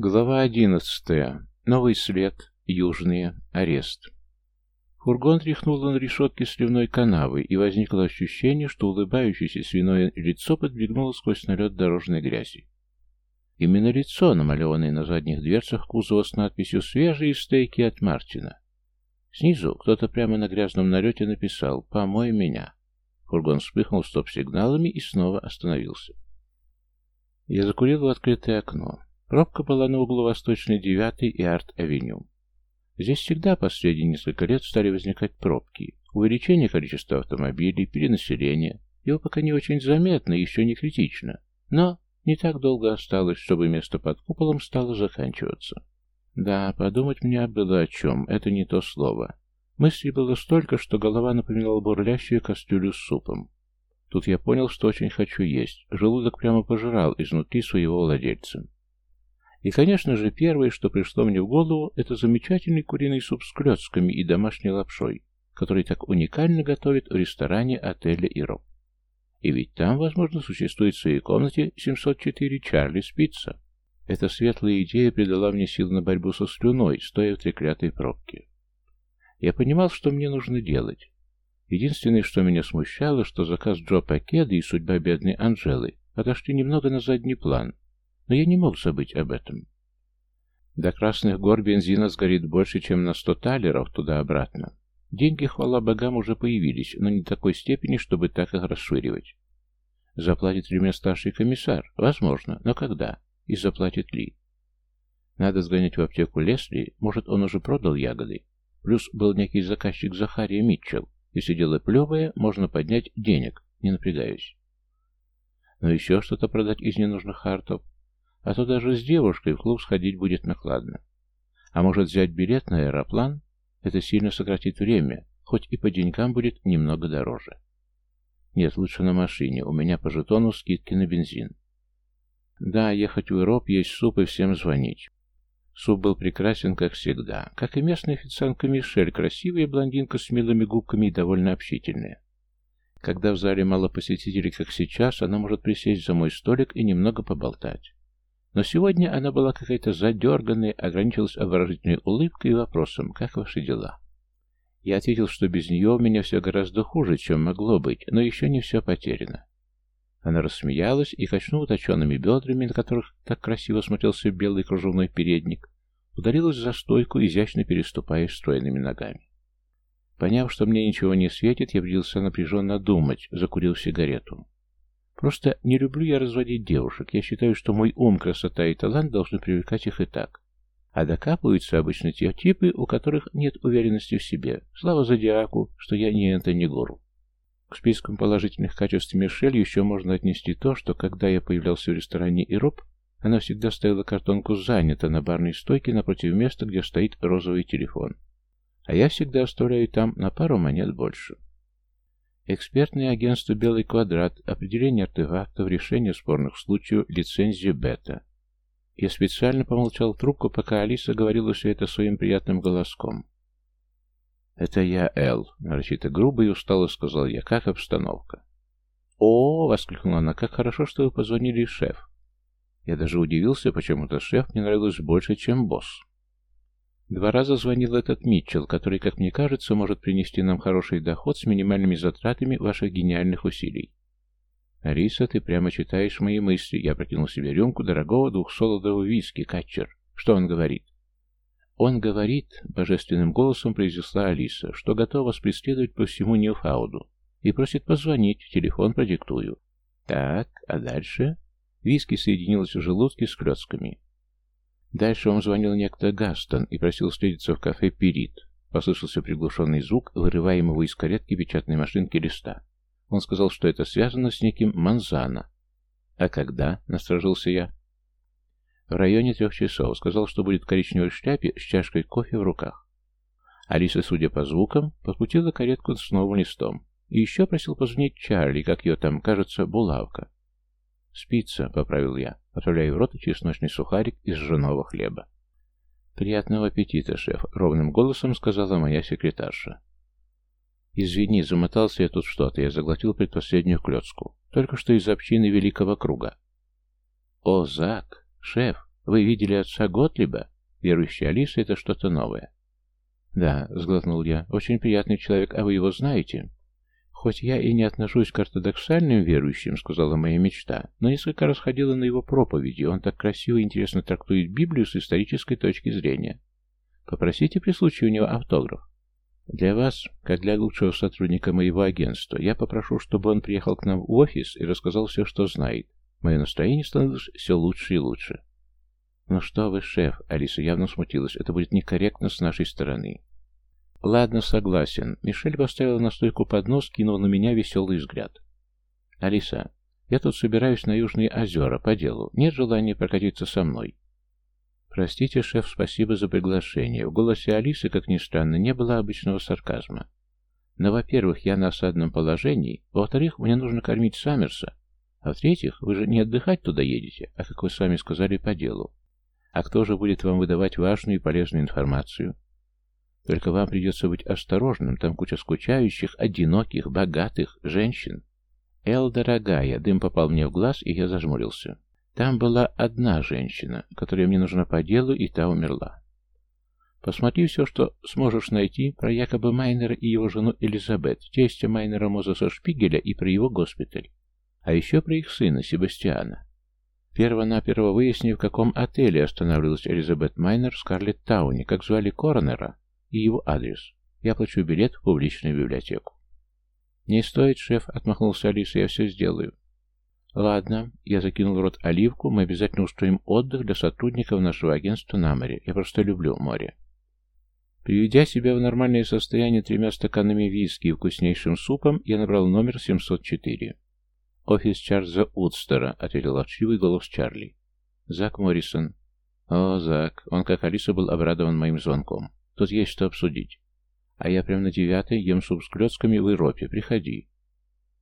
Глава одиннадцатая. Новый след. Южные. Арест. Фургон тряхнуло на решетке сливной канавы, и возникло ощущение, что улыбающееся свиное лицо подбегнуло сквозь налет дорожной грязи. Именно лицо, намалеванное на задних дверцах кузова с надписью «Свежие стейки от Мартина». Снизу кто-то прямо на грязном налете написал «Помой меня». Фургон вспыхнул стоп-сигналами и снова остановился. Я закурил в открытое окно. Пробка была на углу Восточной 9 и Арт-авеню. Здесь всегда последние несколько лет стали возникать пробки. Увеличение количества автомобилей, перенаселение. Его пока не очень заметно и еще не критично. Но не так долго осталось, чтобы место под куполом стало заканчиваться. Да, подумать мне было о чем, это не то слово. Мыслей было столько, что голова напоминала бурлящую кастрюлю с супом. Тут я понял, что очень хочу есть. Желудок прямо пожирал изнутри своего владельца. И, конечно же, первое, что пришло мне в голову, это замечательный куриный суп с клетками и домашней лапшой, который так уникально готовят в ресторане отеля «Ирок». И ведь там, возможно, существует в своей комнате 704 Чарли Спица. Эта светлая идея придала мне сил на борьбу со слюной, стоя в треклятой пробке. Я понимал, что мне нужно делать. Единственное, что меня смущало, что заказ Джо Пакеда и судьба бедной Анжелы отошли немного на задний план, но я не мог забыть об этом. До Красных гор бензина сгорит больше, чем на сто талеров туда-обратно. Деньги, хвала богам, уже появились, но не такой степени, чтобы так их расширивать. Заплатит ли мне старший комиссар? Возможно, но когда? И заплатит ли? Надо сгонять в аптеку Лесли, может, он уже продал ягоды. Плюс был некий заказчик Захария Митчелл. Если дело плевое, можно поднять денег, не напрягаюсь. Но еще что-то продать из ненужных хартов. А то даже с девушкой в клуб сходить будет накладно. А может взять билет на аэроплан? Это сильно сократит время, хоть и по деньгам будет немного дороже. Нет, лучше на машине, у меня по жетону скидки на бензин. Да, ехать в Ироп, есть суп и всем звонить. Суп был прекрасен, как всегда. Как и местная официантка Мишель, красивая блондинка с милыми губками и довольно общительная. Когда в зале мало посетителей, как сейчас, она может присесть за мой столик и немного поболтать. Но сегодня она была какая-то задерганная, ограничилась обворожительной улыбкой и вопросом «Как ваши дела?». Я ответил, что без нее у меня все гораздо хуже, чем могло быть, но еще не все потеряно. Она рассмеялась и, качнув уточенными бедрами, на которых так красиво смотрелся белый кружевной передник, ударилась за стойку, изящно переступая стройными ногами. Поняв, что мне ничего не светит, я принялся напряженно думать, закурил сигарету. Просто не люблю я разводить девушек. Я считаю, что мой ум, красота и талант должны привлекать их и так. А докапываются обычно те типы, у которых нет уверенности в себе. Слава зодиаку, что я не Энтони Гору. К спискам положительных качеств Мишель еще можно отнести то, что когда я появлялся в ресторане Ироп, она всегда ставила картонку «занято» на барной стойке напротив места, где стоит розовый телефон. А я всегда оставляю там на пару монет больше. Экспертное агентство «Белый квадрат», определение артефактов, решение спорных случаев, лицензия бета. Я специально помолчал в трубку, пока Алиса говорила все это своим приятным голоском. «Это я, Эл», — нарочито грубо и устало сказал я. «Как обстановка?» «О!» — воскликнула она. «Как хорошо, что вы позвонили, шеф!» Я даже удивился, почему-то шеф мне нравился больше, чем босс. Два раза звонил этот Митчелл, который, как мне кажется, может принести нам хороший доход с минимальными затратами ваших гениальных усилий. «Ариса, ты прямо читаешь мои мысли». Я прокинул себе рюмку дорогого двухсолодового виски, катчер. Что он говорит? «Он говорит», — божественным голосом произнесла Алиса, что готова преследовать по всему Ньюфауду и просит позвонить, телефон продиктую. «Так, а дальше?» Виски соединилась в желудке с клетками. Дальше он звонил некто Гастон и просил встретиться в кафе «Перит». Послышался приглушенный звук, вырываемого из каретки печатной машинки листа. Он сказал, что это связано с неким Манзана. «А когда?» — насторожился я. В районе трех часов. Сказал, что будет в коричневой шляпе с чашкой кофе в руках. Алиса, судя по звукам, подкрутила каретку с новым листом. И еще просил позвонить Чарли, как ее там, кажется, булавка. «Спица», — поправил я, отправляя в рот чесночный сухарик из ржаного хлеба. «Приятного аппетита, шеф», — ровным голосом сказала моя секретарша. «Извини, замотался я тут что-то, я заглотил предпоследнюю клетку. Только что из общины Великого Круга». «О, Зак!» «Шеф!» — Вы видели отца Готлиба? Верующая Алиса — это что-то новое. Да, сглотнул я. Очень приятный человек, а вы его знаете? Хоть я и не отношусь к ортодоксальным верующим, сказала моя мечта, но несколько раз ходила на его проповеди, он так красиво и интересно трактует Библию с исторической точки зрения. Попросите при случае у него автограф. Для вас, как для лучшего сотрудника моего агентства, я попрошу, чтобы он приехал к нам в офис и рассказал все, что знает. Мое настроение становилось все лучше и лучше. «Ну что вы, шеф?» — Алиса явно смутилась. «Это будет некорректно с нашей стороны». «Ладно, согласен». Мишель поставила на стойку поднос, кинул на меня веселый взгляд. «Алиса, я тут собираюсь на Южные озера по делу. Нет желания прокатиться со мной?» «Простите, шеф, спасибо за приглашение». В голосе Алисы, как ни странно, не было обычного сарказма. «Но, во-первых, я на осадном положении, во-вторых, мне нужно кормить Саммерса, а в-третьих, вы же не отдыхать туда едете, а, как вы сами сказали, по делу. А кто же будет вам выдавать важную и полезную информацию? Только вам придется быть осторожным, там куча скучающих, одиноких, богатых женщин. Эл, дорогая, дым попал мне в глаз, и я зажмурился. Там была одна женщина, которая мне нужна по делу, и та умерла. Посмотри все, что сможешь найти про якобы Майнера и его жену Элизабет, тестя Майнера Мозеса Шпигеля и про его госпиталь. А еще про их сына Себастьяна. Перво-наперво выясни, в каком отеле останавливалась Элизабет Майнер в Скарлетт Тауне, как звали коронера и его адрес. Я плачу билет в публичную библиотеку. «Не стоит, шеф», — отмахнулся Алиса, — «я все сделаю». «Ладно», — я закинул в рот оливку, «мы обязательно устроим отдых для сотрудников нашего агентства на море. Я просто люблю море». Приведя себя в нормальное состояние тремя стаканами виски и вкуснейшим супом, я набрал номер 704. «Офис Чарльза Удстера», — ответил ворчливый голос Чарли. «Зак Моррисон». «О, Зак, он, как Алиса, был обрадован моим звонком. Тут есть что обсудить. А я прям на девятой ем суп с клетками в Европе. Приходи».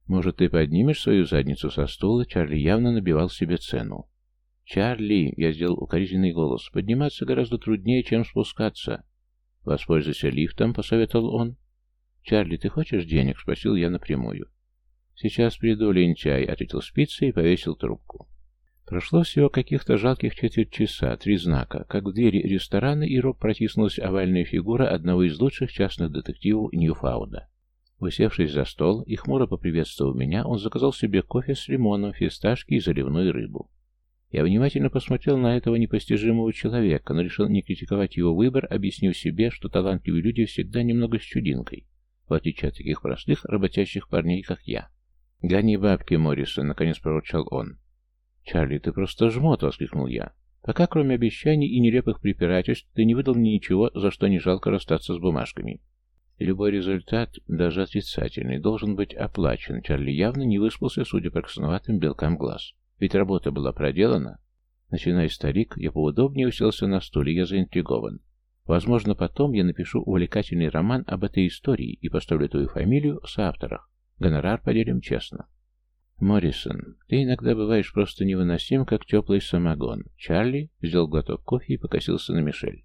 «Может, ты поднимешь свою задницу со стула?» Чарли явно набивал себе цену. «Чарли!» — я сделал укоризненный голос. «Подниматься гораздо труднее, чем спускаться». «Воспользуйся лифтом», — посоветовал он. «Чарли, ты хочешь денег?» — спросил я напрямую. «Сейчас приду, лентяй», — ответил спица и повесил трубку. Прошло всего каких-то жалких четверть часа, три знака, как в двери ресторана и роб протиснулась овальная фигура одного из лучших частных детективов Ньюфауда. Усевшись за стол и хмуро поприветствовав меня, он заказал себе кофе с лимоном, фисташки и заливную рыбу. Я внимательно посмотрел на этого непостижимого человека, но решил не критиковать его выбор, объяснив себе, что талантливые люди всегда немного с чудинкой, в отличие от таких простых, работящих парней, как я. «Гони бабки, Моррисон», — наконец проворчал он. «Чарли, ты просто жмот!» — воскликнул я. «Пока, кроме обещаний и нелепых препирательств, ты не выдал мне ничего, за что не жалко расстаться с бумажками». Любой результат, даже отрицательный, должен быть оплачен. Чарли явно не выспался, судя по красноватым белкам глаз. Ведь работа была проделана. Начиная старик, я поудобнее уселся на стуле, я заинтригован. Возможно, потом я напишу увлекательный роман об этой истории и поставлю твою фамилию в соавторах. Гонорар поделим честно. Моррисон, ты иногда бываешь просто невыносим, как теплый самогон. Чарли взял глоток кофе и покосился на Мишель.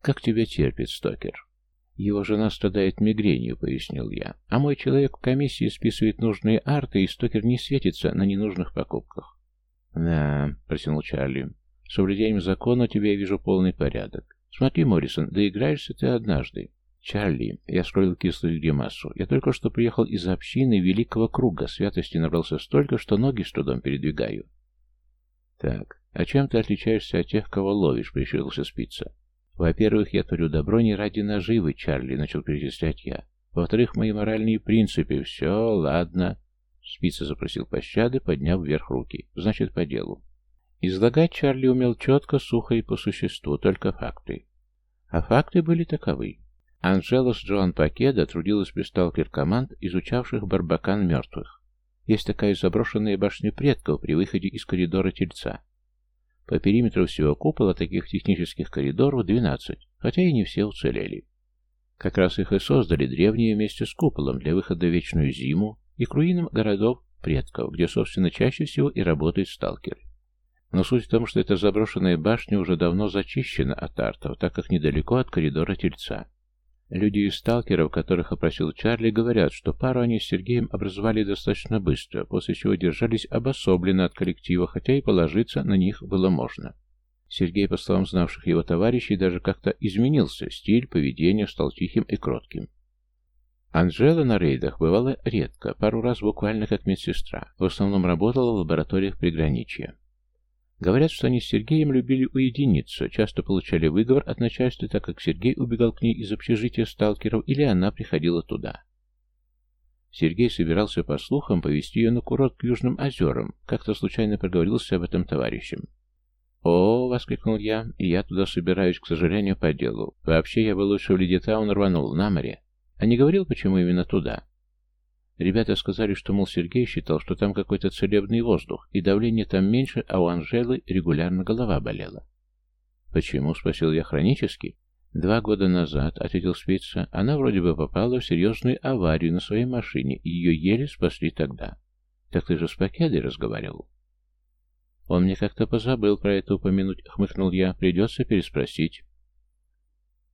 Как тебя терпит Стокер? Его жена страдает мигренью, пояснил я. А мой человек в комиссии списывает нужные арты, и Стокер не светится на ненужных покупках. Да, протянул Чарли. Соблюдением закона у тебя я вижу полный порядок. Смотри, Моррисон, доиграешься ты однажды. «Чарли», — я скроил кислую гримасу, — «я только что приехал из общины Великого Круга, святости набрался столько, что ноги с трудом передвигаю». «Так, а чем ты отличаешься от тех, кого ловишь?» — прищурился спица. «Во-первых, я творю добро не ради наживы, Чарли», — начал перечислять я. «Во-вторых, мои моральные принципы. Все, ладно». Спица запросил пощады, подняв вверх руки. «Значит, по делу». Излагать Чарли умел четко, сухо и по существу, только факты. А факты были таковы. Анжела с Джоан Пакеда трудилась при сталкер команд, изучавших барбакан мертвых. Есть такая заброшенная башня предков при выходе из коридора Тельца. По периметру всего купола таких технических коридоров 12, хотя и не все уцелели. Как раз их и создали древние вместе с куполом для выхода в вечную зиму и к руинам городов предков, где, собственно, чаще всего и работают сталкеры. Но суть в том, что эта заброшенная башня уже давно зачищена от артов, так как недалеко от коридора Тельца. Люди из сталкеров, которых опросил Чарли, говорят, что пару они с Сергеем образовали достаточно быстро, после чего держались обособленно от коллектива, хотя и положиться на них было можно. Сергей, по словам знавших его товарищей, даже как-то изменился, стиль поведения стал тихим и кротким. Анжела на рейдах бывала редко, пару раз буквально как медсестра. В основном работала в лабораториях приграничья. Говорят, что они с Сергеем любили уединиться, часто получали выговор от начальства, так как Сергей убегал к ней из общежития сталкеров, или она приходила туда. Сергей собирался, по слухам, повезти ее на курорт к Южным озерам, как-то случайно проговорился об этом товарищем. «О!» — воскликнул я, — «и я туда собираюсь, к сожалению, по делу. Вообще, я бы лучше в Ледитаун рванул, на море. А не говорил, почему именно туда?» Ребята сказали, что, мол, Сергей считал, что там какой-то целебный воздух, и давление там меньше, а у Анжелы регулярно голова болела. «Почему?» — спросил я хронически. «Два года назад», — ответил Спица, — «она вроде бы попала в серьезную аварию на своей машине, и ее еле спасли тогда». «Так ты же с Пакедой разговаривал?» «Он мне как-то позабыл про это упомянуть», — хмыкнул я. «Придется переспросить».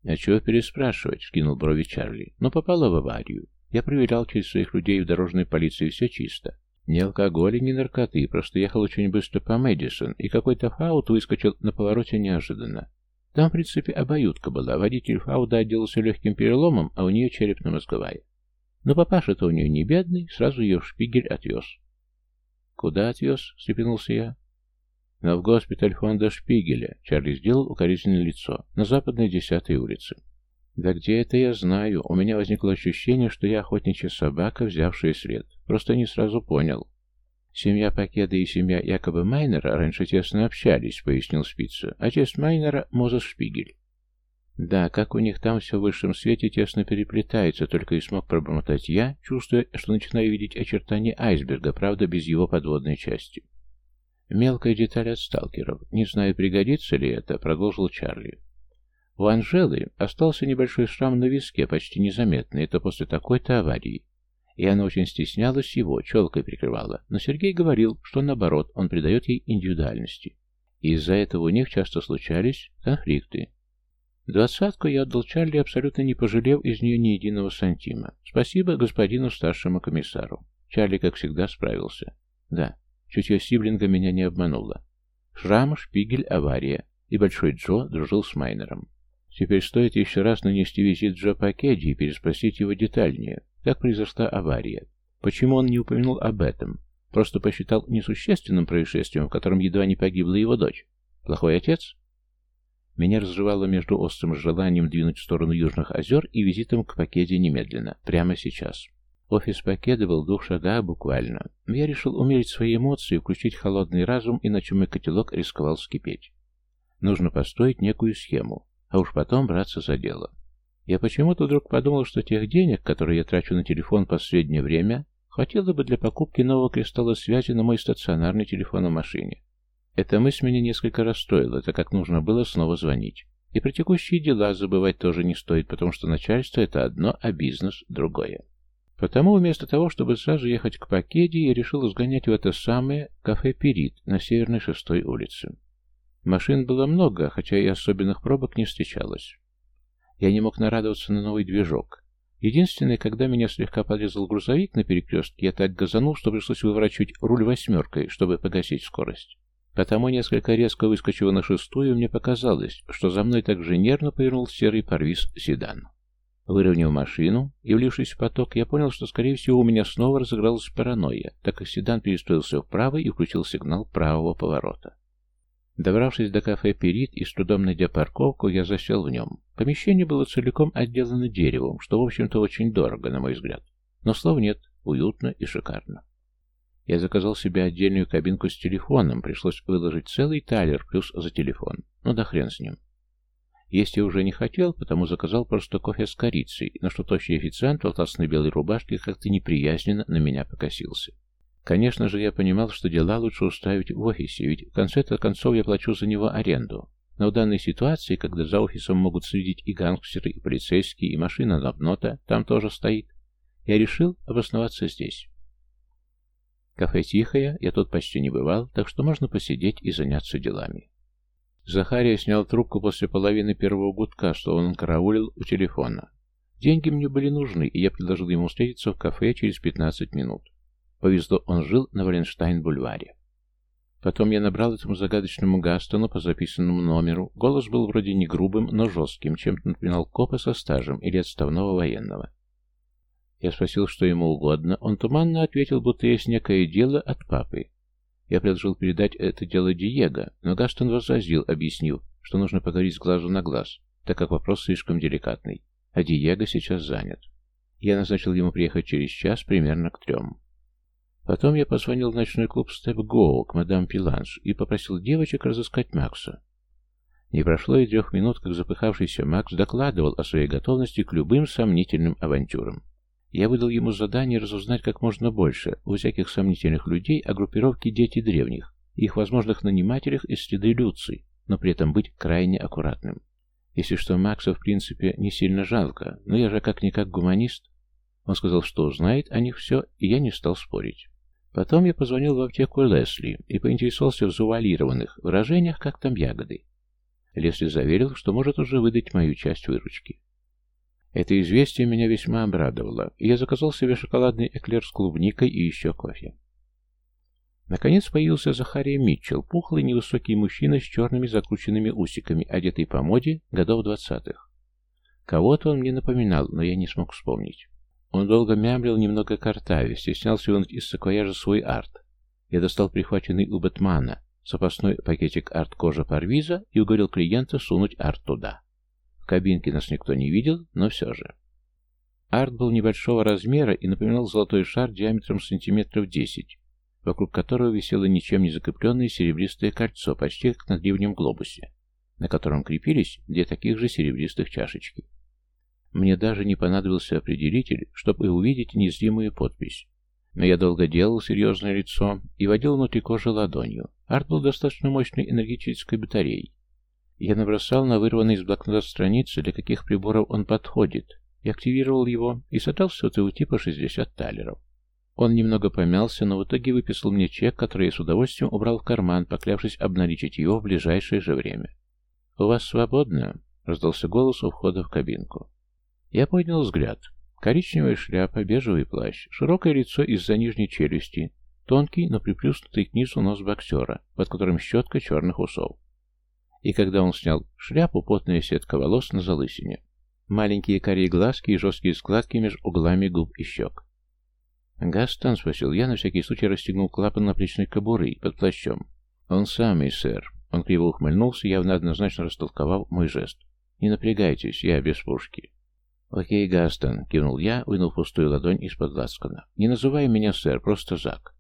«А чего переспрашивать?» — скинул брови Чарли. «Но попала в аварию. Я проверял через своих людей в дорожной полиции, все чисто. Ни алкоголя, ни наркоты, просто ехал очень быстро по Мэдисон, и какой-то фаут выскочил на повороте неожиданно. Там, в принципе, обоюдка была. Водитель фауда отделался легким переломом, а у нее черепно-мозговая. Но папаша-то у нее не бедный, сразу ее в шпигель отвез. «Куда отвез?» — встрепенулся я. «Но в госпиталь фонда Шпигеля», — Чарли сделал укоризненное лицо, — «на западной десятой улице». «Да где это я знаю? У меня возникло ощущение, что я охотничья собака, взявшая след. Просто не сразу понял». «Семья Пакеда и семья якобы Майнера раньше тесно общались», — пояснил Спица. «Отец Майнера — Мозес Шпигель». «Да, как у них там все в высшем свете тесно переплетается, только и смог пробормотать я, чувствуя, что начинаю видеть очертания айсберга, правда, без его подводной части». «Мелкая деталь от сталкеров. Не знаю, пригодится ли это», — продолжил Чарли. У Анжелы остался небольшой шрам на виске, почти незаметный, это после такой-то аварии. И она очень стеснялась его, челкой прикрывала. Но Сергей говорил, что наоборот, он придает ей индивидуальности. И из-за этого у них часто случались конфликты. Двадцатку я отдал Чарли, абсолютно не пожалев из нее ни единого сантима. Спасибо господину старшему комиссару. Чарли, как всегда, справился. Да, чутье Сиблинга меня не обмануло. Шрам, шпигель, авария. И Большой Джо дружил с Майнером. Теперь стоит еще раз нанести визит Джо Пакеди и переспросить его детальнее, как произошла авария. Почему он не упомянул об этом? Просто посчитал несущественным происшествием, в котором едва не погибла его дочь. Плохой отец? Меня разрывало между острым желанием двинуть в сторону Южных озер и визитом к Пакеде немедленно, прямо сейчас. Офис Пакеда был двух шагах буквально. Я решил умерить свои эмоции, включить холодный разум, иначе мой котелок рисковал скипеть. Нужно построить некую схему, а уж потом браться за дело. Я почему-то вдруг подумал, что тех денег, которые я трачу на телефон в последнее время, хватило бы для покупки нового кристалла связи на мой стационарный телефон в машине. Эта мысль меня несколько расстроила, так как нужно было снова звонить. И про текущие дела забывать тоже не стоит, потому что начальство это одно, а бизнес другое. Потому вместо того, чтобы сразу ехать к Пакеде, я решил сгонять в это самое кафе «Перит» на Северной шестой улице. Машин было много, хотя и особенных пробок не встречалось. Я не мог нарадоваться на новый движок. Единственное, когда меня слегка подрезал грузовик на перекрестке, я так газанул, что пришлось выворачивать руль восьмеркой, чтобы погасить скорость. Потому, несколько резко выскочив на шестую, мне показалось, что за мной так же нервно повернул серый парвиз седан. Выровняв машину и влившись в поток, я понял, что, скорее всего, у меня снова разыгралась паранойя, так как седан перестроился вправо и включил сигнал правого поворота. Добравшись до кафе «Перит» и с трудом найдя парковку, я засел в нем. Помещение было целиком отделано деревом, что, в общем-то, очень дорого, на мой взгляд. Но слов нет, уютно и шикарно. Я заказал себе отдельную кабинку с телефоном, пришлось выложить целый талер плюс за телефон. Ну да хрен с ним. Есть я уже не хотел, потому заказал просто кофе с корицей, на что тощий официант в атласной белой рубашке как-то неприязненно на меня покосился. Конечно же, я понимал, что дела лучше уставить в офисе, ведь в конце-то концов я плачу за него аренду. Но в данной ситуации, когда за офисом могут следить и гангстеры, и полицейские, и машина Навнота там тоже стоит, я решил обосноваться здесь. Кафе тихое, я тут почти не бывал, так что можно посидеть и заняться делами. Захария снял трубку после половины первого гудка, что он караулил у телефона. Деньги мне были нужны, и я предложил ему встретиться в кафе через 15 минут. Повезло, он жил на Валенштайн-бульваре. Потом я набрал этому загадочному Гастону по записанному номеру. Голос был вроде не грубым, но жестким, чем-то напоминал копа со стажем или отставного военного. Я спросил, что ему угодно. Он туманно ответил, будто есть некое дело от папы. Я предложил передать это дело Диего, но Гастон возразил, объяснив, что нужно поговорить с глазу на глаз, так как вопрос слишком деликатный, а Диего сейчас занят. Я назначил ему приехать через час, примерно к трем. Потом я позвонил в ночной клуб Step Go к мадам Пиланж и попросил девочек разыскать Макса. Не прошло и трех минут, как запыхавшийся Макс докладывал о своей готовности к любым сомнительным авантюрам. Я выдал ему задание разузнать как можно больше у всяких сомнительных людей о группировке «Дети древних», их возможных нанимателях и следы Люци, но при этом быть крайне аккуратным. Если что, Макса в принципе не сильно жалко, но я же как-никак гуманист. Он сказал, что узнает о них все, и я не стал спорить. Потом я позвонил в аптеку Лесли и поинтересовался в завуалированных выражениях, как там ягоды. Лесли заверил, что может уже выдать мою часть выручки. Это известие меня весьма обрадовало, и я заказал себе шоколадный эклер с клубникой и еще кофе. Наконец появился Захария Митчелл, пухлый невысокий мужчина с черными закрученными усиками, одетый по моде годов двадцатых. Кого-то он мне напоминал, но я не смог вспомнить. Он долго мямлил, немного картаве, стеснялся вынуть из саквояжа свой арт. Я достал прихваченный у Бэтмана запасной пакетик арт-кожа Парвиза и уговорил клиента сунуть арт туда. В кабинке нас никто не видел, но все же. Арт был небольшого размера и напоминал золотой шар диаметром сантиметров десять, вокруг которого висело ничем не закрепленное серебристое кольцо, почти как на древнем глобусе, на котором крепились две таких же серебристых чашечки. Мне даже не понадобился определитель, чтобы увидеть незримую подпись. Но я долго делал серьезное лицо и водил внутри кожи ладонью. Арт был достаточно мощной энергетической батареей. Я набросал на вырванной из блокнота страницы, для каких приборов он подходит, и активировал его, и создал все это у типа 60 талеров. Он немного помялся, но в итоге выписал мне чек, который я с удовольствием убрал в карман, поклявшись обналичить его в ближайшее же время. «У вас свободно?» — раздался голос у входа в кабинку. Я поднял взгляд. Коричневая шляпа, бежевый плащ, широкое лицо из-за нижней челюсти, тонкий, но приплюснутый к низу нос боксера, под которым щетка черных усов. И когда он снял шляпу, потная сетка волос на залысине. Маленькие карие глазки и жесткие складки между углами губ и щек. «Гастон?» — спросил я, на всякий случай расстегнул клапан на плечной кобуры под плащом. «Он самый, сэр». Он криво ухмыльнулся, явно однозначно растолковав мой жест. «Не напрягайтесь, я без пушки». «Окей, Гастон», — кивнул я, вынув пустую ладонь из-под ласкана. «Не называй меня сэр, просто Зак».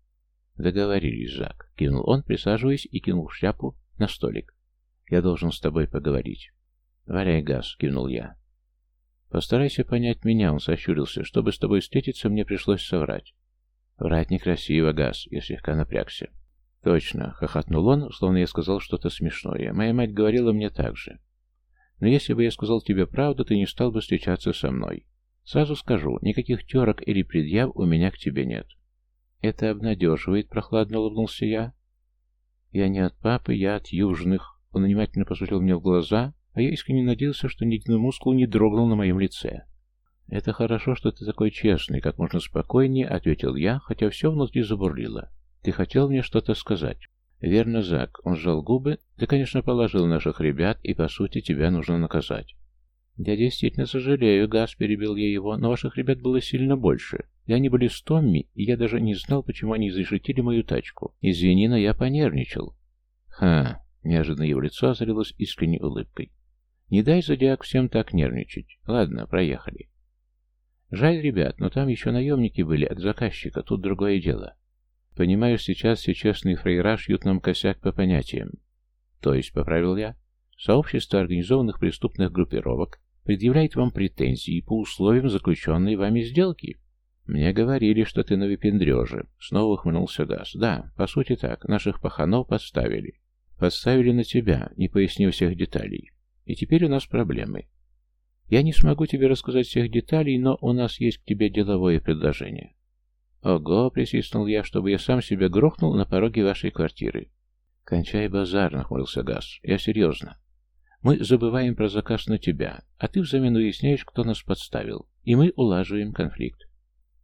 «Договорились, Зак», — кивнул он, присаживаясь и кинул шляпу на столик. «Я должен с тобой поговорить». «Валяй, Газ», — кивнул я. «Постарайся понять меня», — он сощурился. «Чтобы с тобой встретиться, мне пришлось соврать». «Врать некрасиво, Газ», — я слегка напрягся. «Точно», — хохотнул он, словно я сказал что-то смешное. «Моя мать говорила мне так же. Но если бы я сказал тебе правду, ты не стал бы встречаться со мной. Сразу скажу, никаких терок или предъяв у меня к тебе нет. Это обнадеживает, прохладно улыбнулся я. Я не от папы, я от южных. Он внимательно посмотрел мне в глаза, а я искренне надеялся, что ни один мускул не дрогнул на моем лице. «Это хорошо, что ты такой честный, как можно спокойнее», — ответил я, хотя все внутри забурлило. «Ты хотел мне что-то сказать?» «Верно, Зак». Он сжал губы. «Ты, конечно, положил наших ребят, и, по сути, тебя нужно наказать». «Я действительно сожалею, Газ», — перебил я его, — «но ваших ребят было сильно больше. И они были с Томми, и я даже не знал, почему они изрешетили мою тачку. Извини, но я понервничал». «Ха!» — неожиданно его лицо озарилось искренней улыбкой. «Не дай, Зодиак, всем так нервничать. Ладно, проехали». «Жаль, ребят, но там еще наемники были от заказчика, тут другое дело. Понимаю, сейчас все честные фрейра шьют нам косяк по понятиям. То есть, поправил я, сообщество организованных преступных группировок предъявляет вам претензии по условиям заключенной вами сделки. Мне говорили, что ты на выпендреже. Снова ухмыльнулся Газ. Да, по сути так, наших паханов подставили. Подставили на тебя, не пояснив всех деталей. И теперь у нас проблемы. Я не смогу тебе рассказать всех деталей, но у нас есть к тебе деловое предложение. «Ого!» — присвистнул я, чтобы я сам себя грохнул на пороге вашей квартиры. «Кончай базар!» — нахмурился Газ. «Я серьезно. Мы забываем про заказ на тебя, а ты взамен выясняешь, кто нас подставил, и мы улаживаем конфликт».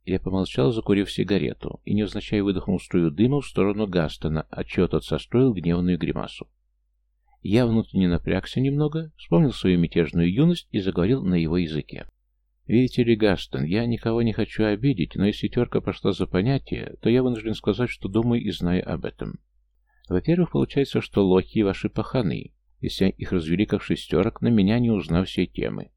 Я помолчал, закурив сигарету, и невзначай выдохнул струю дыма в сторону Гастона, отчего тот состроил гневную гримасу. Я внутренне напрягся немного, вспомнил свою мятежную юность и заговорил на его языке. «Видите ли, Гастон, я никого не хочу обидеть, но если терка пошла за понятие, то я вынужден сказать, что думаю и знаю об этом. Во-первых, получается, что лохи ваши паханы, если их развели как шестерок, на меня не узнав все темы.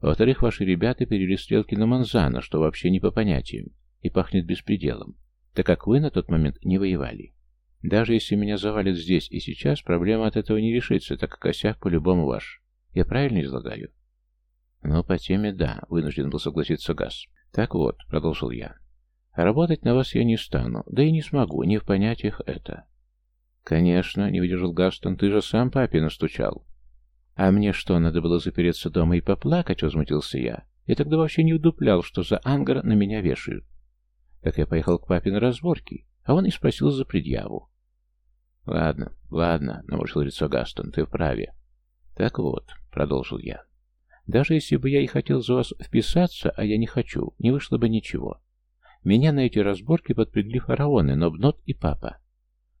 Во-вторых, ваши ребята перевели стрелки на Манзана, что вообще не по понятиям, и пахнет беспределом, так как вы на тот момент не воевали. Даже если меня завалят здесь и сейчас, проблема от этого не решится, так как косяк по-любому ваш. Я правильно излагаю? Ну, по теме да, вынужден был согласиться Газ. Так вот, продолжил я. Работать на вас я не стану, да и не смогу, не в понятиях это. Конечно, не выдержал Гастон, ты же сам папе настучал. «А мне что, надо было запереться дома и поплакать?» — возмутился я. «Я тогда вообще не удуплял, что за ангар на меня вешают». Так я поехал к папе на разборки, а он и спросил за предъяву. «Ладно, ладно», — наморщил лицо Гастон, — «ты вправе». «Так вот», — продолжил я, — «даже если бы я и хотел за вас вписаться, а я не хочу, не вышло бы ничего. Меня на эти разборки подпрягли фараоны, но Бнот и папа.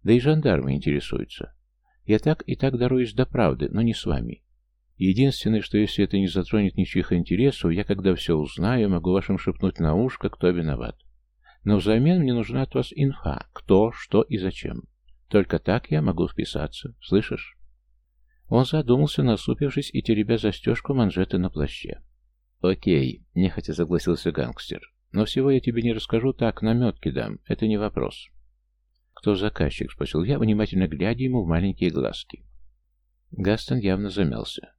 Да и жандармы интересуются. Я так и так даруюсь до правды, но не с вами. Единственное, что если это не затронет ничьих интересов, я, когда все узнаю, могу вашим шепнуть на ушко, кто виноват. Но взамен мне нужна от вас инфа, кто, что и зачем. Только так я могу вписаться, слышишь? Он задумался, насупившись и теребя застежку манжеты на плаще. «Окей», — нехотя согласился гангстер. «Но всего я тебе не расскажу, так, наметки дам, это не вопрос». «Кто заказчик?» — спросил я, внимательно глядя ему в маленькие глазки. Гастон явно замялся.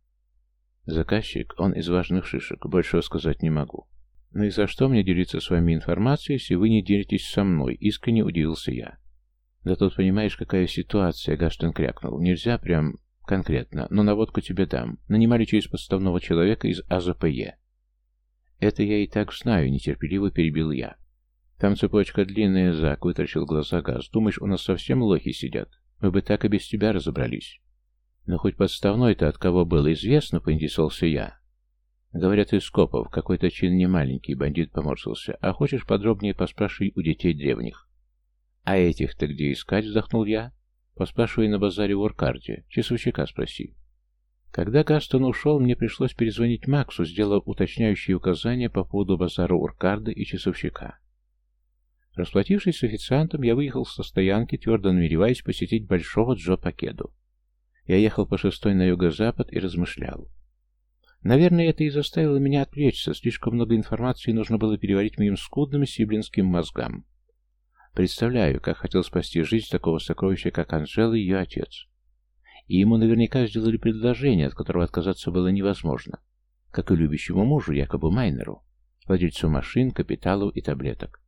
Заказчик, он из важных шишек, большего сказать не могу. Ну и за что мне делиться с вами информацией, если вы не делитесь со мной, искренне удивился я. Да тут понимаешь, какая ситуация, Гаштон крякнул. Нельзя прям конкретно, но наводку тебе дам. Нанимали через подставного человека из АЗПЕ. Это я и так знаю, нетерпеливо перебил я. Там цепочка длинная, Зак, вытащил глаза Газ. Думаешь, у нас совсем лохи сидят? Мы бы так и без тебя разобрались. Но хоть подставной-то от кого было известно, поинтересовался я. Говорят, из копов, какой-то чин не маленький, бандит поморщился. А хочешь подробнее поспрашивай у детей древних. А этих-то где искать, вздохнул я. Поспрашивай на базаре в Оркарде, часовщика спроси. Когда Гастон ушел, мне пришлось перезвонить Максу, сделав уточняющие указания по поводу базара Уркарда и часовщика. Расплатившись с официантом, я выехал со стоянки, твердо намереваясь посетить Большого Джо Пакеду. Я ехал по шестой на юго-запад и размышлял. Наверное, это и заставило меня отвлечься, слишком много информации нужно было переварить моим скудным сиблинским мозгам. Представляю, как хотел спасти жизнь такого сокровища, как Анжела и ее отец. И ему наверняка сделали предложение, от которого отказаться было невозможно, как и любящему мужу, якобы Майнеру, владельцу машин, капиталов и таблеток.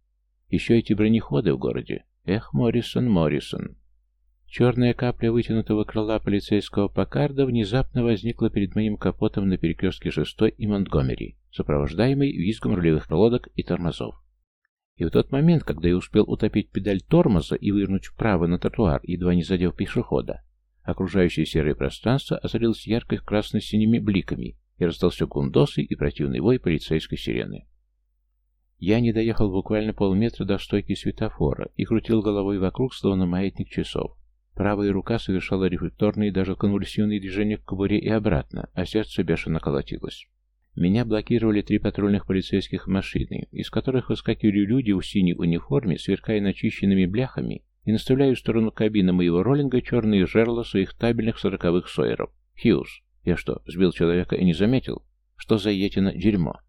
Еще эти бронеходы в городе. Эх, Моррисон, Моррисон. Черная капля вытянутого крыла полицейского Пакарда внезапно возникла перед моим капотом на перекрестке 6 и Монтгомери, сопровождаемый визгом рулевых лодок и тормозов. И в тот момент, когда я успел утопить педаль тормоза и вывернуть вправо на тротуар, едва не задев пешехода, окружающее серое пространство озарилось ярко красно-синими бликами и раздался гундосы и противный вой полицейской сирены. Я не доехал буквально полметра до стойки светофора и крутил головой вокруг, словно маятник часов. Правая рука совершала рефлекторные даже конвульсивные движения к кобуре и обратно, а сердце бешено колотилось. Меня блокировали три патрульных полицейских машины, из которых выскакивали люди в синей униформе, сверкая начищенными бляхами, и наставляя в сторону кабины моего роллинга черные жерла своих табельных сороковых сойеров. «Хьюз, я что, сбил человека и не заметил? Что за етина дерьмо?»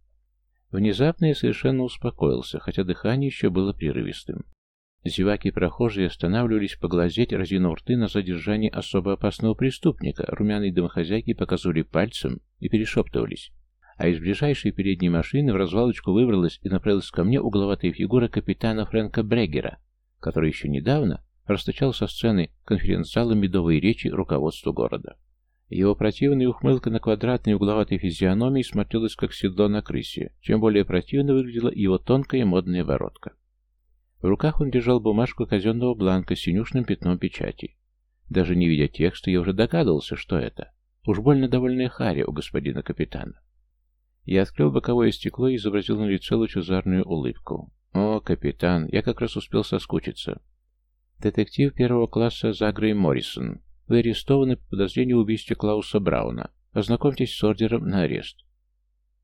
Внезапно я совершенно успокоился, хотя дыхание еще было прерывистым. Зеваки и прохожие останавливались поглазеть, разинув рты на задержание особо опасного преступника. Румяные домохозяйки показывали пальцем и перешептывались. А из ближайшей передней машины в развалочку выбралась и направилась ко мне угловатая фигура капитана Фрэнка Брегера, который еще недавно расточал со сцены конференц-зала медовые речи руководству города. Его противная ухмылка на квадратной угловатой физиономии смотрелась как седло на крысе, чем более противно выглядела его тонкая модная бородка. В руках он держал бумажку казенного бланка с синюшным пятном печати. Даже не видя текста, я уже догадывался, что это. Уж больно довольная харя у господина капитана. Я открыл боковое стекло и изобразил на лице лучезарную улыбку. «О, капитан, я как раз успел соскучиться». «Детектив первого класса Загрей Моррисон. Вы арестованы по подозрению в убийстве Клауса Брауна. Ознакомьтесь с ордером на арест».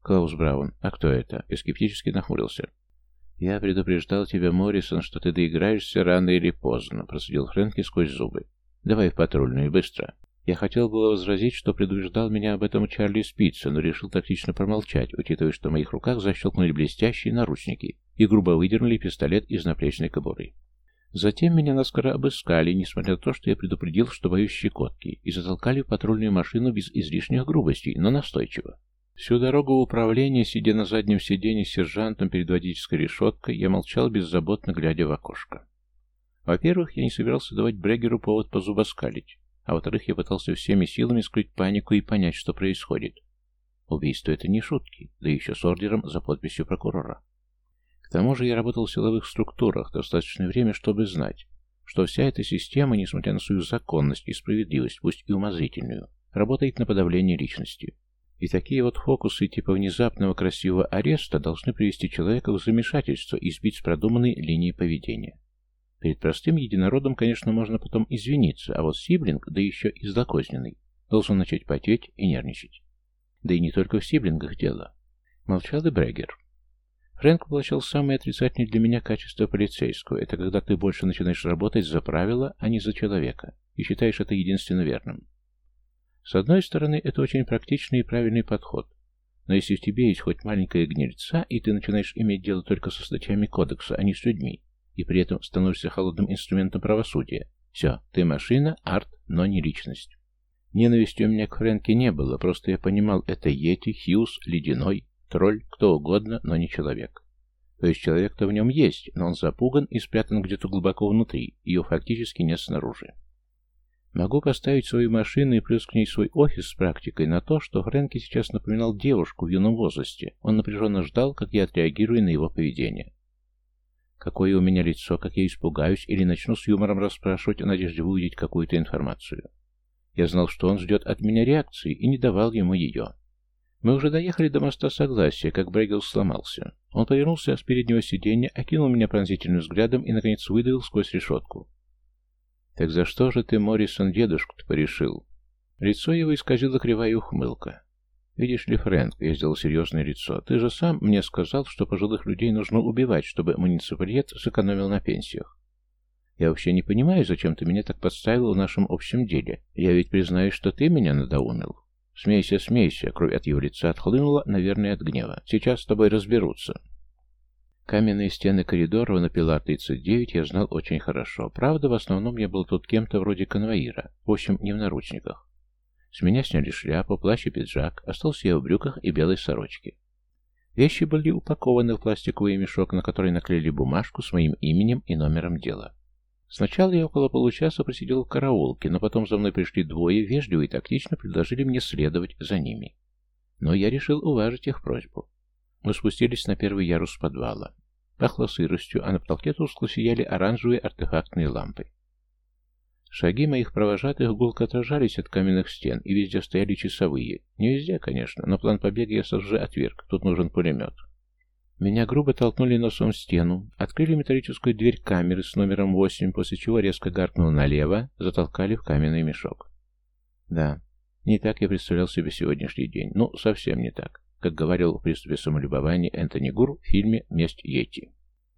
«Клаус Браун. А кто это?» Я скептически нахмурился. «Я предупреждал тебя, Моррисон, что ты доиграешься рано или поздно», — процедил Фрэнки сквозь зубы. «Давай в патрульную, быстро». Я хотел было возразить, что предупреждал меня об этом Чарли Спица, но решил тактично промолчать, учитывая, что в моих руках защелкнули блестящие наручники и грубо выдернули пистолет из наплечной кобуры. Затем меня наскоро обыскали, несмотря на то, что я предупредил, что боюсь щекотки, и затолкали в патрульную машину без излишних грубостей, но настойчиво. Всю дорогу в управление, сидя на заднем сиденье с сержантом перед водительской решеткой, я молчал беззаботно, глядя в окошко. Во-первых, я не собирался давать Брегеру повод позубоскалить. А во-вторых, я пытался всеми силами скрыть панику и понять, что происходит. Убийство — это не шутки, да еще с ордером за подписью прокурора. К тому же я работал в силовых структурах достаточное время, чтобы знать, что вся эта система, несмотря на свою законность и справедливость, пусть и умозрительную, работает на подавление личности. И такие вот фокусы типа внезапного красивого ареста должны привести человека в замешательство и сбить с продуманной линии поведения. Перед простым единородом, конечно, можно потом извиниться, а вот сиблинг, да еще и злокозненный, должен начать потеть и нервничать. Да и не только в сиблингах дело. Молчал и Брегер. Фрэнк воплощал самое отрицательное для меня качество полицейского. Это когда ты больше начинаешь работать за правила, а не за человека, и считаешь это единственно верным. С одной стороны, это очень практичный и правильный подход. Но если в тебе есть хоть маленькая гнильца, и ты начинаешь иметь дело только со статьями кодекса, а не с людьми, и при этом становишься холодным инструментом правосудия. Все, ты машина, арт, но не личность. Ненависти у меня к Фрэнке не было, просто я понимал, это Йети, Хьюз, Ледяной, Тролль, кто угодно, но не человек. То есть человек-то в нем есть, но он запуган и спрятан где-то глубоко внутри, ее фактически нет снаружи. Могу поставить свою машину и плюс к ней свой офис с практикой на то, что Фрэнки сейчас напоминал девушку в юном возрасте. Он напряженно ждал, как я отреагирую на его поведение. Какое у меня лицо, как я испугаюсь или начну с юмором расспрашивать в надежде выудить какую-то информацию. Я знал, что он ждет от меня реакции, и не давал ему ее. Мы уже доехали до моста Согласия, как Брегел сломался. Он повернулся с переднего сиденья, окинул меня пронзительным взглядом и, наконец, выдавил сквозь решетку. «Так за что же ты, Моррисон, дедушку-то порешил?» Лицо его исказило кривая ухмылка. «Видишь ли, Фрэнк, я сделал серьезное лицо, ты же сам мне сказал, что пожилых людей нужно убивать, чтобы муниципалитет сэкономил на пенсиях. Я вообще не понимаю, зачем ты меня так подставил в нашем общем деле. Я ведь признаюсь, что ты меня надоумил. Смейся, смейся, кровь от его лица отхлынула, наверное, от гнева. Сейчас с тобой разберутся». Каменные стены коридора на Пилар 39 я знал очень хорошо. Правда, в основном я был тут кем-то вроде конвоира, в общем, не в наручниках. С меня сняли шляпу, плащ и пиджак, остался я в брюках и белой сорочке. Вещи были упакованы в пластиковый мешок, на который наклеили бумажку с моим именем и номером дела. Сначала я около получаса просидел в караулке, но потом за мной пришли двое, вежливо и тактично предложили мне следовать за ними. Но я решил уважить их просьбу. Мы спустились на первый ярус подвала. Пахло сыростью, а на потолке тускло сияли оранжевые артефактные лампы. Шаги моих провожатых гулко отражались от каменных стен, и везде стояли часовые. Не везде, конечно, но план побега я сразу же отверг, тут нужен пулемет. Меня грубо толкнули носом в стену, открыли металлическую дверь камеры с номером 8, после чего резко гаркнуло налево, затолкали в каменный мешок. Да, не так я представлял себе сегодняшний день. Ну, совсем не так, как говорил в приступе самолюбования Энтони Гур в фильме «Месть Йети».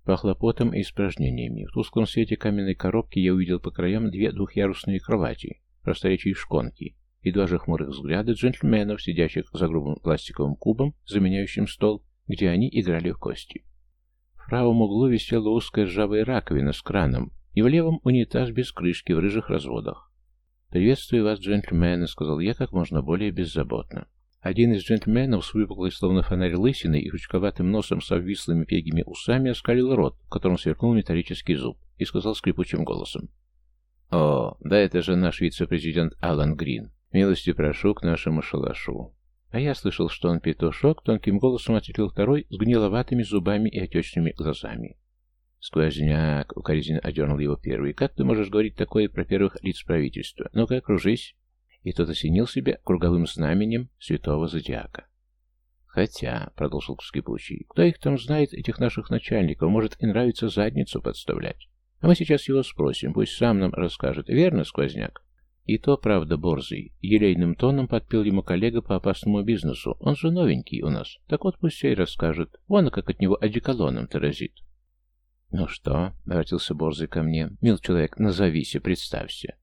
Пахло потом и испражнениями. В тусклом свете каменной коробки я увидел по краям две двухъярусные кровати, просторечие шконки, и два же хмурых взгляда джентльменов, сидящих за грубым пластиковым кубом, заменяющим стол, где они играли в кости. В правом углу висела узкая ржавая раковина с краном, и в левом унитаз без крышки в рыжих разводах. «Приветствую вас, джентльмены», — сказал я как можно более беззаботно. Один из джентльменов с выпуклой, словно фонарь лысиной и крючковатым носом с обвислыми пегими усами оскалил рот, в котором сверкнул металлический зуб, и сказал скрипучим голосом. «О, да это же наш вице-президент Алан Грин. Милости прошу к нашему шалашу». А я слышал, что он петушок, тонким голосом ответил второй с гниловатыми зубами и отечными глазами. «Сквозняк!» — укоризненно одернул его первый. «Как ты можешь говорить такое про первых лиц правительства? Ну-ка, кружись!» И тот осенил себя круговым знаменем святого зодиака. Хотя, — продолжил Скрипучий, — кто их там знает, этих наших начальников, может и нравится задницу подставлять. А мы сейчас его спросим, пусть сам нам расскажет. Верно, сквозняк? И то, правда, борзый. Елейным тоном подпил ему коллега по опасному бизнесу. Он же новенький у нас. Так вот пусть и расскажет. Вон как от него одеколоном-то разит. «Ну что?» — обратился Борзый ко мне. «Мил человек, назовись и представься».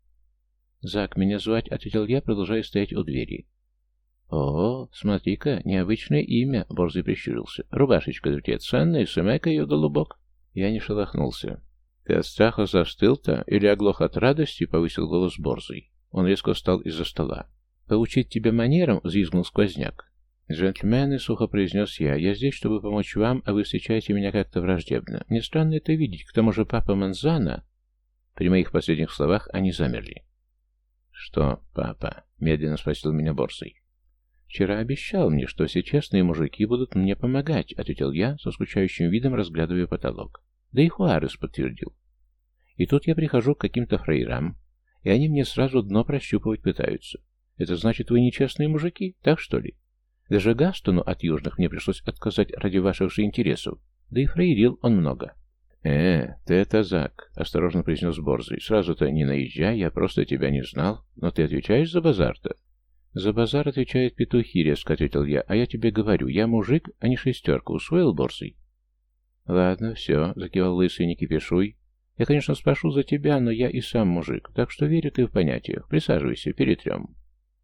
«Зак, меня звать», — ответил я, продолжая стоять у двери. «О, смотри-ка, необычное имя», — Борзый прищурился. «Рубашечка у тебя ценная, сымай-ка ее, голубок». Я не шелохнулся. «Ты от страха застыл-то или оглох от радости?» — повысил голос Борзый. Он резко встал из-за стола. «Поучить тебя манерам?» — взвизгнул сквозняк. «Джентльмены», — сухо произнес я, — «я здесь, чтобы помочь вам, а вы встречаете меня как-то враждебно. Мне странно это видеть, к тому же папа Манзана...» При моих последних словах они замерли. «Что, папа?» — медленно спросил меня Борзый. «Вчера обещал мне, что все честные мужики будут мне помогать», — ответил я, со скучающим видом разглядывая потолок. Да и Хуарес подтвердил. И тут я прихожу к каким-то фрейрам, и они мне сразу дно прощупывать пытаются. Это значит, вы нечестные мужики, так что ли? Даже Гастону от южных мне пришлось отказать ради ваших же интересов, да и фрейрил он много. «Э, ты это Зак», — осторожно произнес Борзый. «Сразу-то не наезжай, я просто тебя не знал. Но ты отвечаешь за базар-то?» «За базар отвечает петухи», — резко ответил я. «А я тебе говорю, я мужик, а не шестерка. Усвоил, Борзый?» «Ладно, все», — закивал лысый, не кипишуй. «Я, конечно, спрошу за тебя, но я и сам мужик, так что верю ты в понятиях. Присаживайся, перетрем».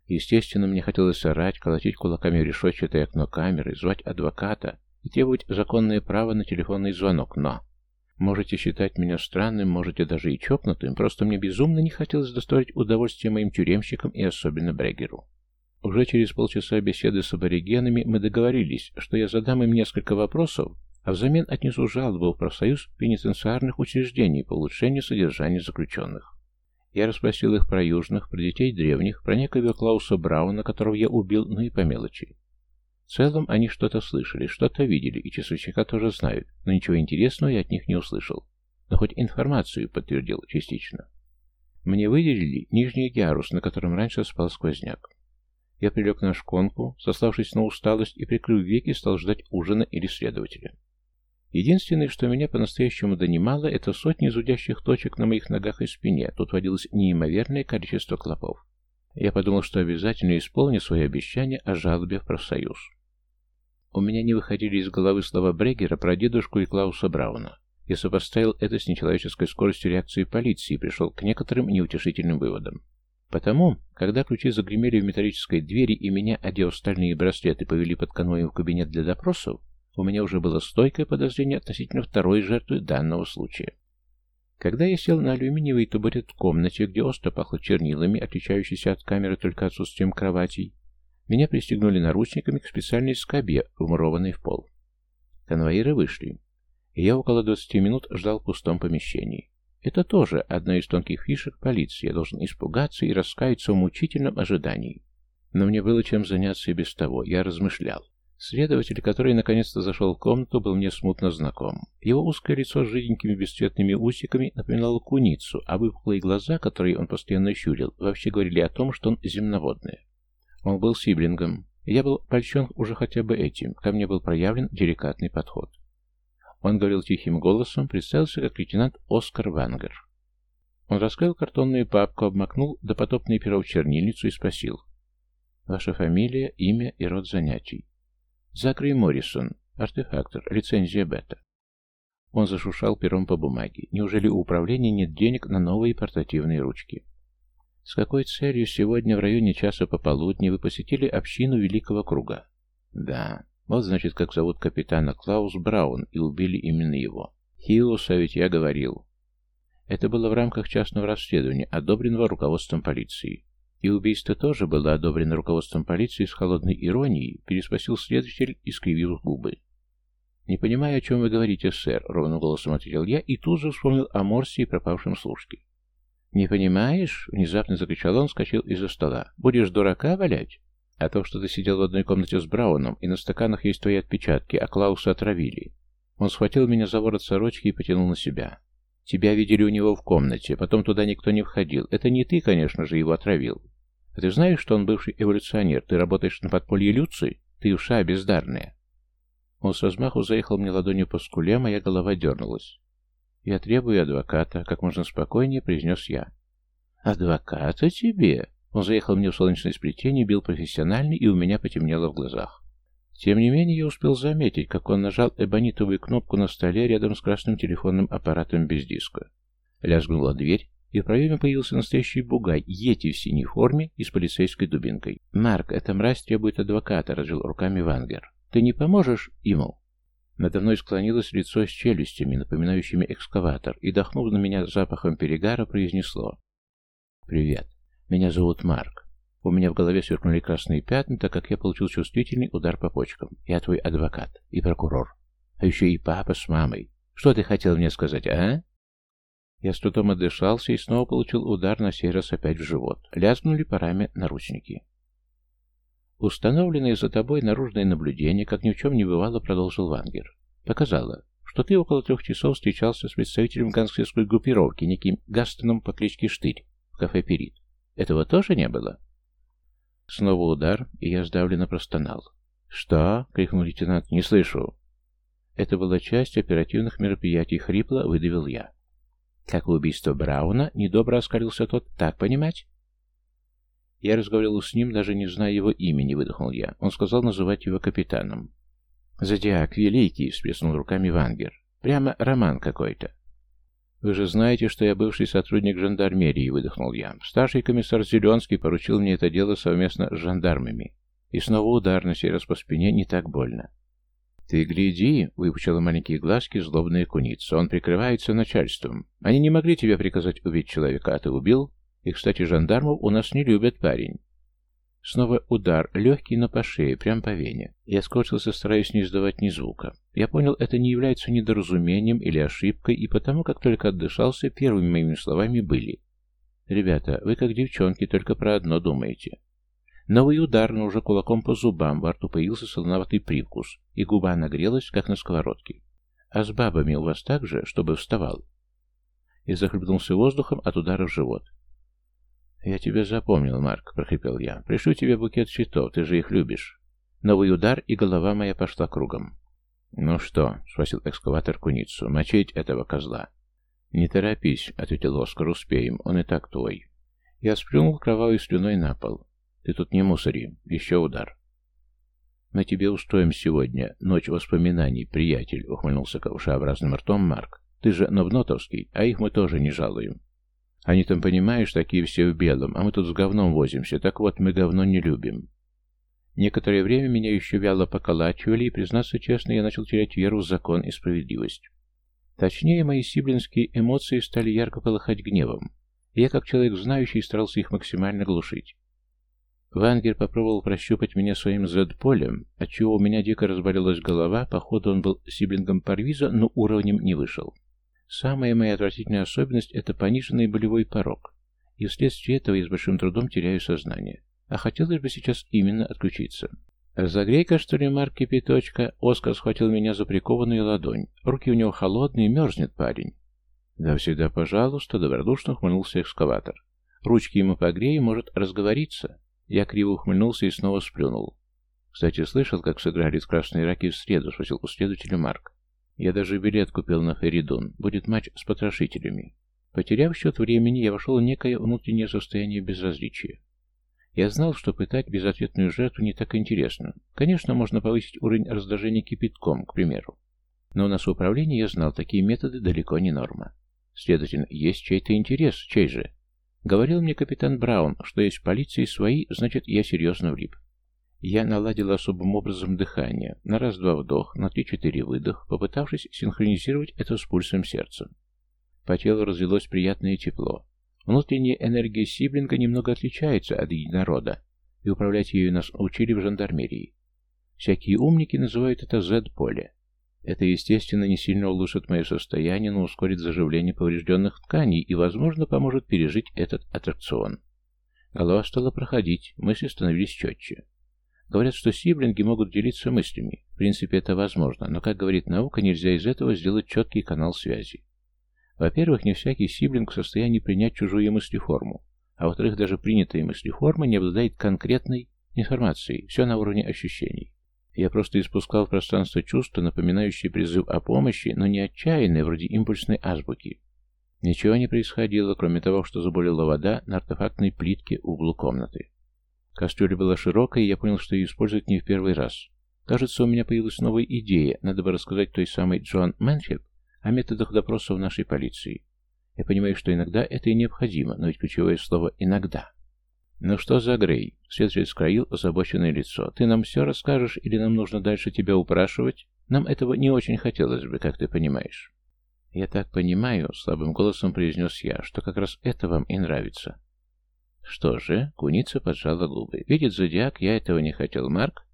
Естественно, мне хотелось орать, колотить кулаками в решетчатое окно камеры, звать адвоката и требовать законное право на телефонный звонок, но... Можете считать меня странным, можете даже и чокнутым, просто мне безумно не хотелось доставить удовольствие моим тюремщикам и особенно Брегеру. Уже через полчаса беседы с аборигенами мы договорились, что я задам им несколько вопросов, а взамен отнесу жалобу в профсоюз пенитенциарных учреждений по улучшению содержания заключенных. Я расспросил их про южных, про детей древних, про некоего Клауса Брауна, которого я убил, ну и по мелочи. В целом они что-то слышали, что-то видели, и часовщика тоже знают, но ничего интересного я от них не услышал. Но хоть информацию подтвердил частично. Мне выделили нижний ярус, на котором раньше спал сквозняк. Я прилег на шконку, сославшись на усталость, и, прикрыв веки, стал ждать ужина или следователя. Единственное, что меня по-настоящему донимало, это сотни зудящих точек на моих ногах и спине. Тут водилось неимоверное количество клопов. Я подумал, что обязательно исполню свои обещания о жалобе в профсоюз. У меня не выходили из головы слова Брегера про дедушку и Клауса Брауна. Я сопоставил это с нечеловеческой скоростью реакции полиции и пришел к некоторым неутешительным выводам. Потому, когда ключи загремели в металлической двери и меня, одев стальные браслеты, повели под конвоем в кабинет для допросов, у меня уже было стойкое подозрение относительно второй жертвы данного случая. Когда я сел на алюминиевый табурет в комнате, где остро пахло чернилами, отличающейся от камеры только отсутствием кроватей, меня пристегнули наручниками к специальной скобе, вмурованной в пол. Конвоиры вышли, и я около 20 минут ждал в пустом помещении. Это тоже одна из тонких фишек полиции. Я должен испугаться и раскаяться в мучительном ожидании. Но мне было чем заняться и без того. Я размышлял. Следователь, который наконец-то зашел в комнату, был мне смутно знаком. Его узкое лицо с жиденькими бесцветными усиками напоминало куницу, а выпуклые глаза, которые он постоянно щурил, вообще говорили о том, что он земноводный. Он был сиблингом. Я был польщен уже хотя бы этим. Ко мне был проявлен деликатный подход. Он говорил тихим голосом, представился как лейтенант Оскар Вангер. Он раскрыл картонную папку, обмакнул допотопный перо в чернильницу и спросил. «Ваша фамилия, имя и род занятий?» Закрой Моррисон, артефактор, лицензия бета. Он зашушал пером по бумаге. Неужели у управления нет денег на новые портативные ручки? С какой целью сегодня в районе часа пополудни вы посетили общину Великого Круга? Да, вот значит, как зовут капитана Клаус Браун, и убили именно его. Хиуса ведь я говорил. Это было в рамках частного расследования, одобренного руководством полиции. И убийство тоже было одобрено руководством полиции с холодной иронией, переспросил следователь и скривил губы. «Не понимаю, о чем вы говорите, сэр», — ровным голосом ответил я и тут же вспомнил о Морсе и пропавшем служке. «Не понимаешь?» — внезапно закричал он, скачал из-за стола. «Будешь дурака валять? А то, что ты сидел в одной комнате с Брауном, и на стаканах есть твои отпечатки, а Клауса отравили». Он схватил меня за ворот сорочки и потянул на себя. «Тебя видели у него в комнате, потом туда никто не входил. Это не ты, конечно же, его отравил. А ты знаешь, что он бывший эволюционер? Ты работаешь на подполье Люции? Ты уша бездарная. Он с размаху заехал мне ладонью по скуле, моя голова дернулась. «Я требую адвоката», — как можно спокойнее произнес я. «Адвоката тебе?» Он заехал мне в солнечное сплетение, бил профессионально, и у меня потемнело в глазах. Тем не менее, я успел заметить, как он нажал эбонитовую кнопку на столе рядом с красным телефонным аппаратом без диска. Лязгнула дверь, и в проеме появился настоящий бугай, ети в синей форме и с полицейской дубинкой. «Марк, эта мразь требует адвоката», — развел руками Вангер. «Ты не поможешь ему?» Надо мной склонилось лицо с челюстями, напоминающими экскаватор, и, дохнув на меня запахом перегара, произнесло. «Привет. Меня зовут Марк. У меня в голове сверкнули красные пятна, так как я получил чувствительный удар по почкам. Я твой адвокат и прокурор. А еще и папа с мамой. Что ты хотел мне сказать, а?» Я с трудом отдышался и снова получил удар, на сей раз опять в живот. Лязгнули парами наручники. Установленное за тобой наружное наблюдение, как ни в чем не бывало, продолжил Вангер. Показало, что ты около трех часов встречался с представителем гангстерской группировки, неким Гастоном по кличке Штырь, в кафе «Перит». Этого тоже не было? Снова удар, и я сдавленно простонал. «Что?» — крикнул лейтенант. «Не слышу». Это была часть оперативных мероприятий, хрипло выдавил я. Как убийство Брауна, недобро оскалился тот. Так понимать? Я разговаривал с ним, даже не зная его имени, выдохнул я. Он сказал называть его капитаном. «Зодиак, великий!» — всплеснул руками Вангер. «Прямо роман какой-то». «Вы же знаете, что я бывший сотрудник жандармерии», — выдохнул я. «Старший комиссар Зеленский поручил мне это дело совместно с жандармами. И снова удар, на сей раз по спине, не так больно. «Ты гляди!» — выпучила маленькие глазки злобная куница. «Он прикрывается начальством. Они не могли тебе приказать убить человека, а ты убил? И, кстати, жандармов у нас не любят, парень». Снова удар, легкий, но по шее, прям по вене. Я скорчился, стараясь не издавать ни звука. Я понял, это не является недоразумением или ошибкой, и потому, как только отдышался, первыми моими словами были. «Ребята, вы как девчонки, только про одно думаете. Новый удар, но уже кулаком по зубам, во рту появился солоноватый привкус, и губа нагрелась, как на сковородке. «А с бабами у вас так же, чтобы вставал?» И захлебнулся воздухом от удара в живот. «Я тебя запомнил, Марк», — прохрипел я. «Пришлю тебе букет цветов, ты же их любишь». Новый удар, и голова моя пошла кругом. «Ну что?» — спросил экскаватор куницу. «Мочить этого козла». «Не торопись», — ответил Оскар, — «успеем, он и так твой». Я сплюнул кровавой слюной на пол. Ты тут не мусори. Еще удар. Мы тебе устроим сегодня ночь воспоминаний, приятель, ухмыльнулся ковшеобразным ртом Марк. Ты же новнотовский, а их мы тоже не жалуем. Они там, понимаешь, такие все в белом, а мы тут с говном возимся. Так вот, мы говно не любим. Некоторое время меня еще вяло поколачивали, и, признаться честно, я начал терять веру в закон и справедливость. Точнее, мои сиблинские эмоции стали ярко полыхать гневом, я, как человек знающий, старался их максимально глушить. Вангер попробовал прощупать меня своим Z-полем, отчего у меня дико разболелась голова, походу он был сиблингом Парвиза, но уровнем не вышел. Самая моя отвратительная особенность – это пониженный болевой порог, и вследствие этого я с большим трудом теряю сознание. А хотелось бы сейчас именно отключиться. «Разогрей-ка, что ли, Марк, кипяточка?» Оскар схватил меня за прикованную ладонь. Руки у него холодные, мерзнет парень. «Да всегда, пожалуйста», — добродушно ухмыльнулся экскаватор. «Ручки ему погрей, может разговориться». Я криво ухмыльнулся и снова сплюнул. «Кстати, слышал, как сыграли с красной раки в среду?» — спросил у следователя Марк. «Я даже билет купил на Феридун. Будет матч с потрошителями». Потеряв счет времени, я вошел в некое внутреннее состояние безразличия. Я знал, что пытать безответную жертву не так интересно. Конечно, можно повысить уровень раздражения кипятком, к примеру. Но у нас в управлении, я знал, такие методы далеко не норма. Следовательно, есть чей-то интерес, чей же? Говорил мне капитан Браун, что есть в полиции свои, значит, я серьезно влип. Я наладил особым образом дыхание, на раз-два вдох, на три-четыре выдох, попытавшись синхронизировать это с пульсом сердца. По телу развелось приятное тепло. Внутренняя энергия Сиблинга немного отличается от единорода, и управлять ею нас учили в жандармерии. Всякие умники называют это Z-поле. Это, естественно, не сильно улучшит мое состояние, но ускорит заживление поврежденных тканей и, возможно, поможет пережить этот аттракцион. Голова стала проходить, мысли становились четче. Говорят, что сиблинги могут делиться мыслями. В принципе, это возможно, но, как говорит наука, нельзя из этого сделать четкий канал связи. Во-первых, не всякий сиблинг в состоянии принять чужую мыслеформу, а во-вторых, даже принятая мыслеформа не обладает конкретной информацией, все на уровне ощущений. Я просто испускал в пространство чувства, напоминающие призыв о помощи, но не отчаянные, вроде импульсной азбуки. Ничего не происходило, кроме того, что заболела вода на артефактной плитке углу комнаты. Кастрюля была широкая, и я понял, что ее используют не в первый раз. Кажется, у меня появилась новая идея. Надо бы рассказать той самой Джоан Мэнхеп о методах допроса в нашей полиции. Я понимаю, что иногда это и необходимо, но ведь ключевое слово «иногда». «Ну что за Грей?» — Следователь скроил озабоченное лицо. «Ты нам все расскажешь или нам нужно дальше тебя упрашивать? Нам этого не очень хотелось бы, как ты понимаешь». «Я так понимаю», — слабым голосом произнес я, — «что как раз это вам и нравится». «Что же?» — куница поджала губы. «Видит зодиак, я этого не хотел, Марк?»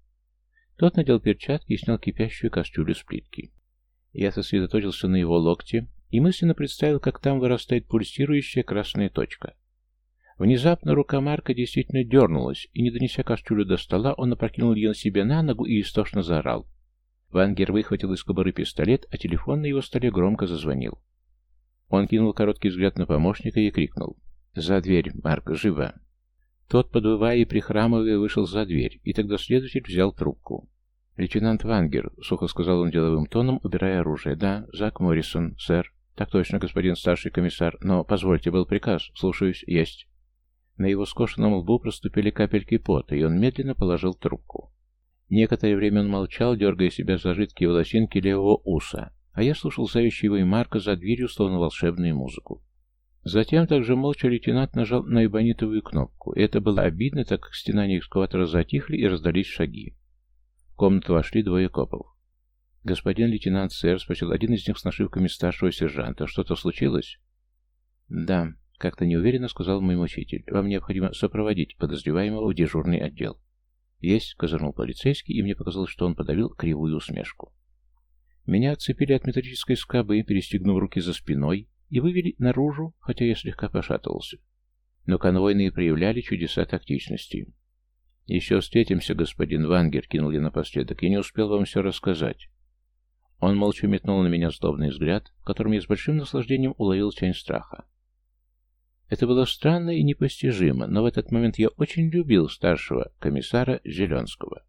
Тот надел перчатки и снял кипящую кастрюлю с плитки. Я сосредоточился на его локте и мысленно представил, как там вырастает пульсирующая красная точка. Внезапно рука Марка действительно дернулась, и, не донеся кастрюлю до стола, он опрокинул ее себе на ногу и истошно заорал. Вангер выхватил из кобуры пистолет, а телефон на его столе громко зазвонил. Он кинул короткий взгляд на помощника и крикнул. «За дверь, Марк, живо!» Тот, подвывая и прихрамывая, вышел за дверь, и тогда следователь взял трубку. «Лейтенант Вангер», — сухо сказал он деловым тоном, убирая оружие. «Да, Зак Моррисон, сэр». «Так точно, господин старший комиссар. Но, позвольте, был приказ. Слушаюсь. Есть». На его скошенном лбу проступили капельки пота, и он медленно положил трубку. Некоторое время он молчал, дергая себя за жидкие волосинки левого уса, а я слушал зовущий его и Марка за дверью, словно волшебную музыку. Затем также молча лейтенант нажал на эбонитовую кнопку, и это было обидно, так как стенания экскаватора затихли и раздались шаги. В комнату вошли двое копов. «Господин лейтенант, сэр», — спросил один из них с нашивками старшего сержанта. «Что-то случилось?» «Да», — как-то неуверенно сказал мой мучитель. «Вам необходимо сопроводить подозреваемого в дежурный отдел». «Есть», — козырнул полицейский, и мне показалось, что он подавил кривую усмешку. Меня отцепили от металлической скобы, перестегнув руки за спиной, и вывели наружу, хотя я слегка пошатывался. Но конвойные проявляли чудеса тактичности. «Еще встретимся, господин Вангер», — кинул я напоследок. «Я не успел вам все рассказать». Он молча метнул на меня злобный взгляд, в котором я с большим наслаждением уловил тень страха. Это было странно и непостижимо, но в этот момент я очень любил старшего комиссара Зеленского.